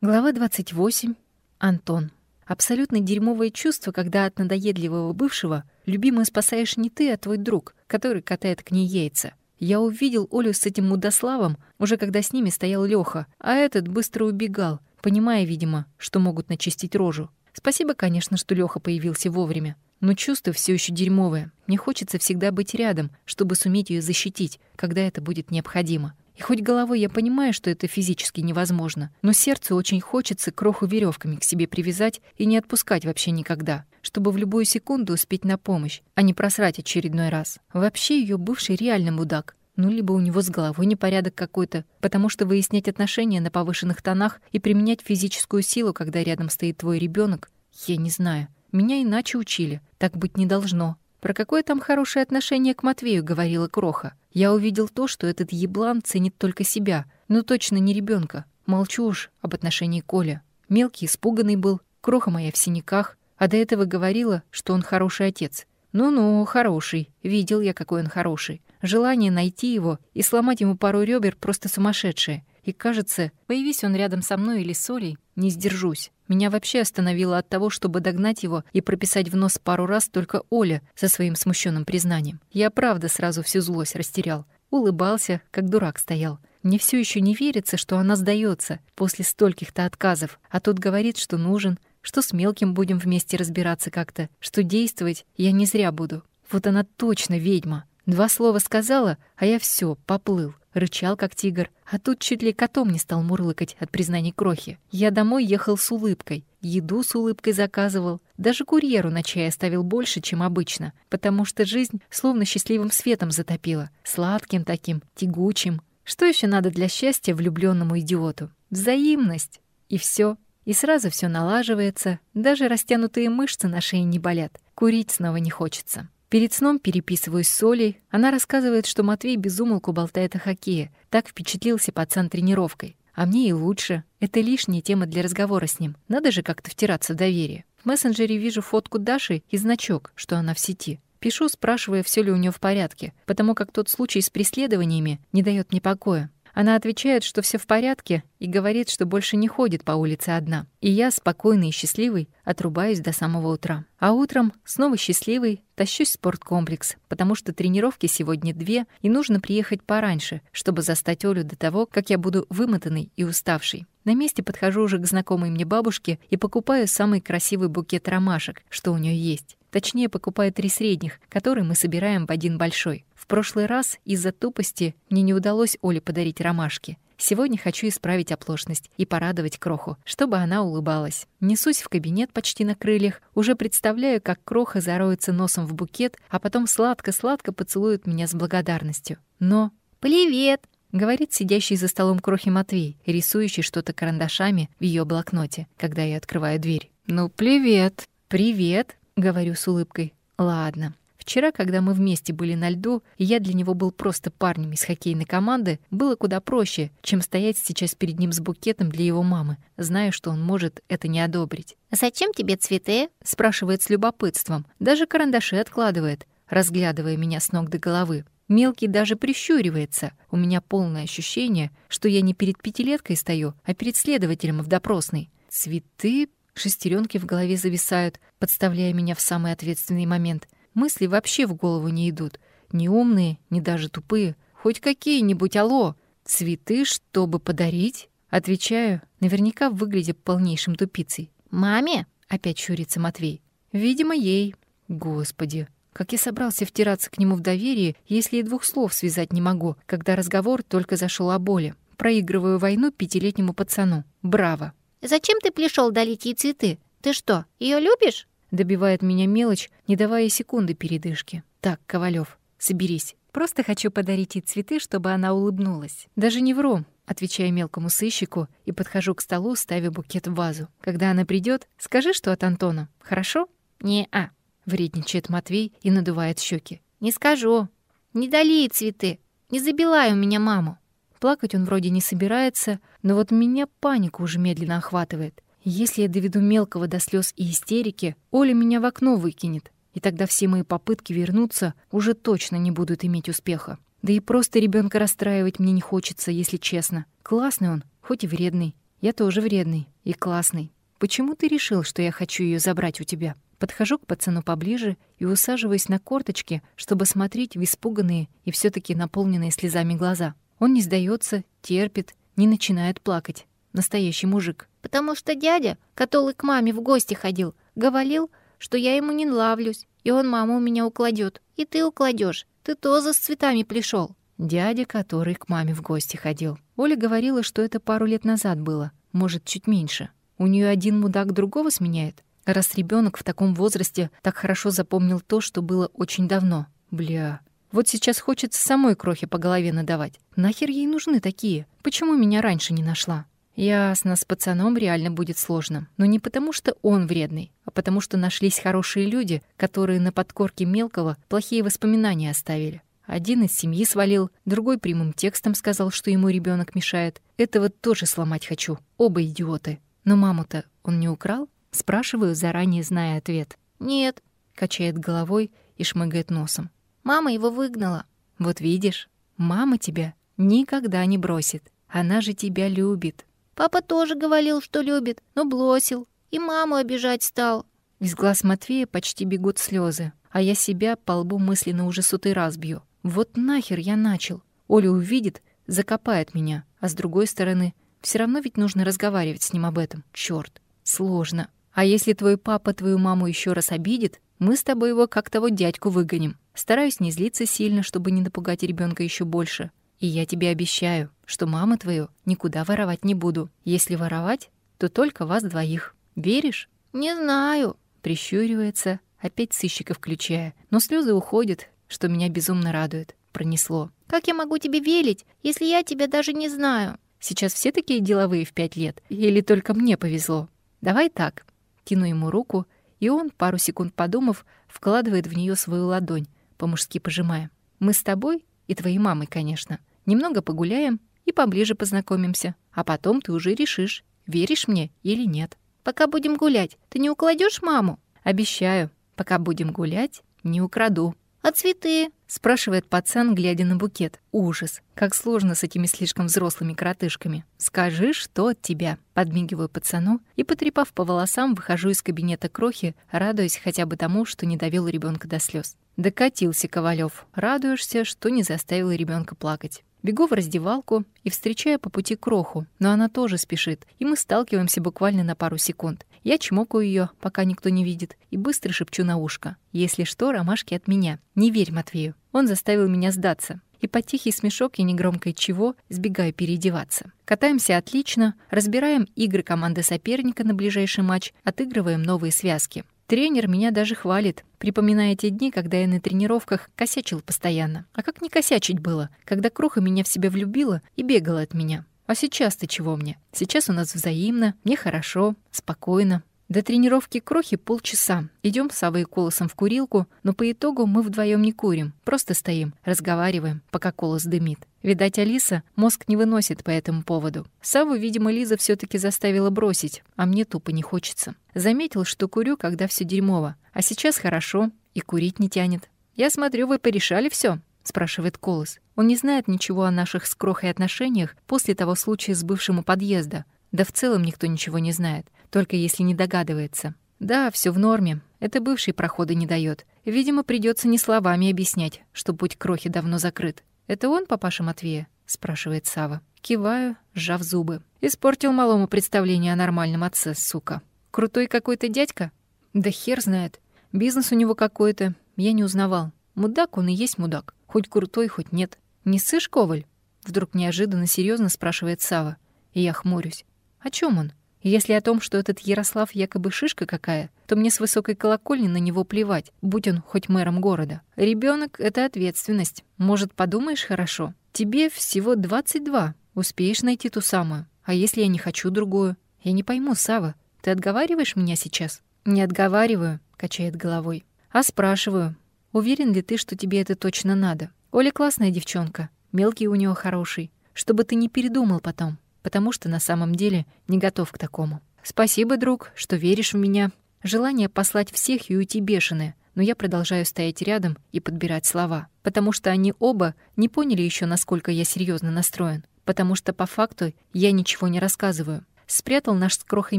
Глава 28. Антон. Абсолютно дерьмовое чувство, когда от надоедливого бывшего любимую спасаешь не ты, а твой друг, который катает к ней яйца. Я увидел Олю с этим мудославом, уже когда с ними стоял Лёха, а этот быстро убегал, понимая, видимо, что могут начистить рожу. Спасибо, конечно, что Лёха появился вовремя. Но чувство все еще дерьмовое. Мне хочется всегда быть рядом, чтобы суметь ее защитить, когда это будет необходимо. И хоть головой я понимаю, что это физически невозможно, но сердцу очень хочется кроху веревками к себе привязать и не отпускать вообще никогда, чтобы в любую секунду успеть на помощь, а не просрать очередной раз. Вообще ее бывший реально мудак. Ну, либо у него с головой непорядок какой-то, потому что выяснять отношения на повышенных тонах и применять физическую силу, когда рядом стоит твой ребенок, я не знаю. Меня иначе учили. Так быть не должно. Про какое там хорошее отношение к Матвею говорила Кроха. Я увидел то, что этот еблан ценит только себя, но точно не ребенка. Молчу уж об отношении Коля. Мелкий испуганный был, Кроха моя в синяках, а до этого говорила, что он хороший отец. Ну-ну, хороший. Видел я, какой он хороший. Желание найти его и сломать ему пару ребер просто сумасшедшее. И кажется, появись он рядом со мной или с Олей, не сдержусь. Меня вообще остановило от того, чтобы догнать его и прописать в нос пару раз только Оля со своим смущенным признанием. Я правда сразу всю злость растерял. Улыбался, как дурак стоял. Мне все еще не верится, что она сдается после стольких-то отказов, а тут говорит, что нужен, что с мелким будем вместе разбираться как-то, что действовать я не зря буду. Вот она точно ведьма. Два слова сказала, а я все поплыл рычал, как тигр, а тут чуть ли котом не стал мурлыкать от признаний крохи. Я домой ехал с улыбкой, еду с улыбкой заказывал, даже курьеру на чай оставил больше, чем обычно, потому что жизнь словно счастливым светом затопила, сладким таким, тягучим. Что еще надо для счастья влюбленному идиоту? Взаимность. И все. И сразу все налаживается, даже растянутые мышцы на шее не болят. Курить снова не хочется. Перед сном переписываюсь с Олей. Она рассказывает, что Матвей безумолку болтает о хоккее. Так впечатлился пацан тренировкой. А мне и лучше. Это лишняя тема для разговора с ним. Надо же как-то втираться в доверие. В мессенджере вижу фотку Даши и значок, что она в сети. Пишу, спрашивая, все ли у нее в порядке, потому как тот случай с преследованиями не дает мне покоя. Она отвечает, что все в порядке, и говорит, что больше не ходит по улице одна. И я, спокойный и счастливый, отрубаюсь до самого утра. А утром, снова счастливый, тащусь в спорткомплекс, потому что тренировки сегодня две, и нужно приехать пораньше, чтобы застать Олю до того, как я буду вымотанный и уставший. На месте подхожу уже к знакомой мне бабушке и покупаю самый красивый букет ромашек, что у нее есть. Точнее, покупаю три средних, которые мы собираем в один большой. В прошлый раз из-за тупости мне не удалось Оле подарить ромашки. Сегодня хочу исправить оплошность и порадовать Кроху, чтобы она улыбалась. Несусь в кабинет почти на крыльях, уже представляю, как Кроха зароется носом в букет, а потом сладко-сладко поцелует меня с благодарностью. Но «Привет!» — говорит сидящий за столом Крохи Матвей, рисующий что-то карандашами в ее блокноте, когда я открываю дверь. «Ну, привет!» «Привет!» — говорю с улыбкой. «Ладно, Вчера, когда мы вместе были на льду, и я для него был просто парнем из хоккейной команды, было куда проще, чем стоять сейчас перед ним с букетом для его мамы, зная, что он может это не одобрить. «Зачем тебе цветы?» — спрашивает с любопытством. Даже карандаши откладывает, разглядывая меня с ног до головы. Мелкий даже прищуривается. У меня полное ощущение, что я не перед пятилеткой стою, а перед следователем в допросной. Цветы, шестеренки в голове зависают, подставляя меня в самый ответственный момент. Мысли вообще в голову не идут. Ни умные, ни даже тупые. Хоть какие-нибудь, алло. Цветы, чтобы подарить? Отвечаю, наверняка выглядя полнейшим тупицей. «Маме?» — опять щурится Матвей. «Видимо, ей. Господи, как я собрался втираться к нему в доверие, если и двух слов связать не могу, когда разговор только зашел о боли. Проигрываю войну пятилетнему пацану. Браво!» «Зачем ты пришел дарить ей цветы? Ты что, ее любишь?» Добивает меня мелочь, не давая секунды передышки. Так, Ковалев, соберись. Просто хочу подарить ей цветы, чтобы она улыбнулась. Даже не вру, отвечаю мелкому сыщику и подхожу к столу, ставя букет в вазу. Когда она придет, скажи, что от Антона. Хорошо? Не-а. Вредничает Матвей и надувает щеки. Не скажу. Не дали ей цветы. Не забилай у меня маму. Плакать он вроде не собирается, но вот меня паника уже медленно охватывает. Если я доведу мелкого до слез и истерики, Оля меня в окно выкинет, и тогда все мои попытки вернуться уже точно не будут иметь успеха. Да и просто ребенка расстраивать мне не хочется, если честно. Классный он, хоть и вредный. Я тоже вредный и классный. Почему ты решил, что я хочу ее забрать у тебя? Подхожу к пацану поближе и усаживаюсь на корточки, чтобы смотреть в испуганные и все таки наполненные слезами глаза. Он не сдается, терпит, не начинает плакать. Настоящий мужик. «Потому что дядя, который к маме в гости ходил, говорил, что я ему не нравлюсь, и он маму у меня укладет. И ты укладешь. Ты тоже с цветами пришел. Дядя, который к маме в гости ходил. Оля говорила, что это пару лет назад было, может, чуть меньше. У нее один мудак другого сменяет. Раз ребенок в таком возрасте так хорошо запомнил то, что было очень давно. Бля. Вот сейчас хочется самой крохи по голове надавать. Нахер ей нужны такие? Почему меня раньше не нашла? Ясно, с пацаном реально будет сложно. Но не потому, что он вредный, а потому что нашлись хорошие люди, которые на подкорке мелкого плохие воспоминания оставили. Один из семьи свалил, другой прямым текстом сказал, что ему ребенок мешает. Этого тоже сломать хочу. Оба идиоты. Но маму-то он не украл? Спрашиваю, заранее зная ответ. «Нет», — качает головой и шмыгает носом. «Мама его выгнала». «Вот видишь, мама тебя никогда не бросит. Она же тебя любит. Папа тоже говорил, что любит, но бросил. И маму обижать стал. Из глаз Матвея почти бегут слезы, а я себя по лбу мысленно уже сотый раз бью. Вот нахер я начал. Оля увидит, закопает меня. А с другой стороны, все равно ведь нужно разговаривать с ним об этом. Черт, сложно. А если твой папа твою маму еще раз обидит, мы с тобой его как того дядьку выгоним. Стараюсь не злиться сильно, чтобы не напугать ребенка еще больше. И я тебе обещаю, что маму твою никуда воровать не буду. Если воровать, то только вас двоих. Веришь? Не знаю. Прищуривается, опять сыщика включая. Но слезы уходят, что меня безумно радует. Пронесло. Как я могу тебе верить, если я тебя даже не знаю? Сейчас все такие деловые в пять лет? Или только мне повезло? Давай так. Тяну ему руку, и он, пару секунд подумав, вкладывает в нее свою ладонь, по-мужски пожимая. Мы с тобой и твоей мамой, конечно. Немного погуляем и поближе познакомимся. А потом ты уже решишь, веришь мне или нет. Пока будем гулять, ты не укладешь маму? Обещаю, пока будем гулять, не украду. «А цветы?» — спрашивает пацан, глядя на букет. Ужас. Как сложно с этими слишком взрослыми коротышками. «Скажи, что от тебя?» Подмигиваю пацану и, потрепав по волосам, выхожу из кабинета крохи, радуясь хотя бы тому, что не довел ребенка до слез. Докатился Ковалев. Радуешься, что не заставил ребенка плакать. Бегу в раздевалку и встречаю по пути кроху, но она тоже спешит, и мы сталкиваемся буквально на пару секунд. Я чмокаю ее, пока никто не видит, и быстро шепчу на ушко. Если что, ромашки от меня. Не верь Матвею. Он заставил меня сдаться. И по тихий смешок и негромкой чего сбегаю переодеваться. Катаемся отлично, разбираем игры команды соперника на ближайший матч, отыгрываем новые связки. Тренер меня даже хвалит, припоминая те дни, когда я на тренировках косячил постоянно. А как не косячить было, когда Кроха меня в себя влюбила и бегала от меня? А сейчас-то чего мне? Сейчас у нас взаимно, мне хорошо, спокойно. До тренировки крохи полчаса. Идем с и Колосом в курилку, но по итогу мы вдвоем не курим, просто стоим, разговариваем, пока Колос дымит. Видать, Алиса мозг не выносит по этому поводу. Саву, видимо, Лиза все таки заставила бросить, а мне тупо не хочется. Заметил, что курю, когда все дерьмово, а сейчас хорошо и курить не тянет. «Я смотрю, вы порешали все, спрашивает Колос. Он не знает ничего о наших с Крохой отношениях после того случая с бывшим у подъезда. Да в целом никто ничего не знает только если не догадывается. Да, все в норме. Это бывший прохода не дает. Видимо, придется не словами объяснять, что путь крохи давно закрыт. Это он, папаша Матвея? спрашивает Сава. Киваю, сжав зубы. Испортил малому представление о нормальном отце, сука. Крутой какой-то дядька? Да хер знает. Бизнес у него какой-то. Я не узнавал. Мудак он и есть мудак. Хоть крутой, хоть нет. Не сышь, Коваль? Вдруг неожиданно серьезно спрашивает Сава. И я хмурюсь. О чем он? Если о том, что этот Ярослав якобы шишка какая, то мне с высокой колокольни на него плевать, будь он хоть мэром города. Ребенок это ответственность. Может, подумаешь хорошо? Тебе всего 22. Успеешь найти ту самую. А если я не хочу другую? Я не пойму, Сава. Ты отговариваешь меня сейчас? Не отговариваю, качает головой. А спрашиваю. Уверен ли ты, что тебе это точно надо? Оля классная девчонка. Мелкий у нее хороший. Чтобы ты не передумал потом потому что на самом деле не готов к такому. Спасибо, друг, что веришь в меня. Желание послать всех и уйти бешеное, но я продолжаю стоять рядом и подбирать слова, потому что они оба не поняли еще, насколько я серьезно настроен, потому что по факту я ничего не рассказываю. спрятал наш с крохой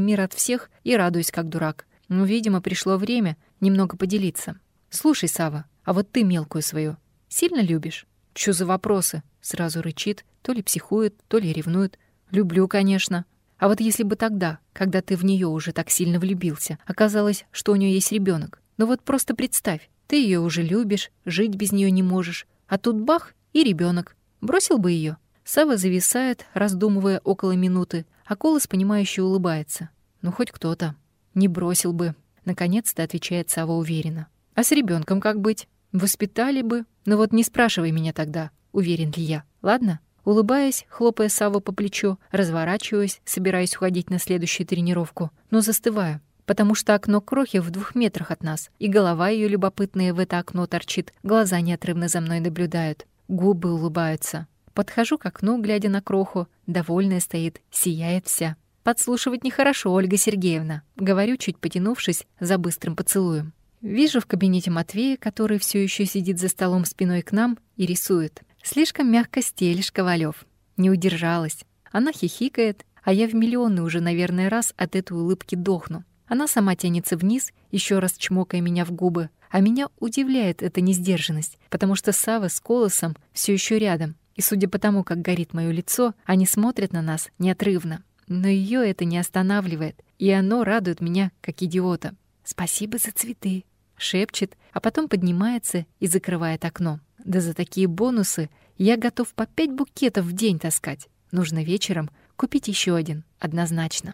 мир от всех и радуюсь как дурак. Ну, видимо, пришло время немного поделиться. Слушай, Сава, а вот ты мелкую свою сильно любишь? Чё за вопросы? Сразу рычит, то ли психует, то ли ревнует. Люблю, конечно. А вот если бы тогда, когда ты в нее уже так сильно влюбился, оказалось, что у нее есть ребенок, ну вот просто представь, ты ее уже любишь, жить без нее не можешь, а тут бах и ребенок. Бросил бы ее. Сава зависает, раздумывая около минуты, а Колос, понимающе улыбается. Ну, хоть кто-то. Не бросил бы. Наконец-то отвечает Сава уверенно. А с ребенком как быть? Воспитали бы. Ну вот не спрашивай меня тогда, уверен ли я. Ладно? Улыбаясь, хлопая Саву по плечу, разворачиваясь, собираясь уходить на следующую тренировку, но застываю, потому что окно крохи в двух метрах от нас, и голова ее любопытная в это окно торчит, глаза неотрывно за мной наблюдают, губы улыбаются. Подхожу к окну, глядя на кроху, довольная стоит, сияет вся. Подслушивать нехорошо, Ольга Сергеевна, говорю, чуть потянувшись за быстрым поцелуем. Вижу в кабинете Матвея, который все еще сидит за столом спиной к нам и рисует. Слишком мягко стелишь, Ковалев. Не удержалась. Она хихикает, а я в миллионы уже, наверное, раз от этой улыбки дохну. Она сама тянется вниз, еще раз чмокая меня в губы. А меня удивляет эта несдержанность, потому что Сава с Колосом все еще рядом. И судя по тому, как горит мое лицо, они смотрят на нас неотрывно. Но ее это не останавливает, и оно радует меня, как идиота. «Спасибо за цветы», — шепчет, а потом поднимается и закрывает окно. Да за такие бонусы я готов по пять букетов в день таскать. Нужно вечером купить еще один, однозначно.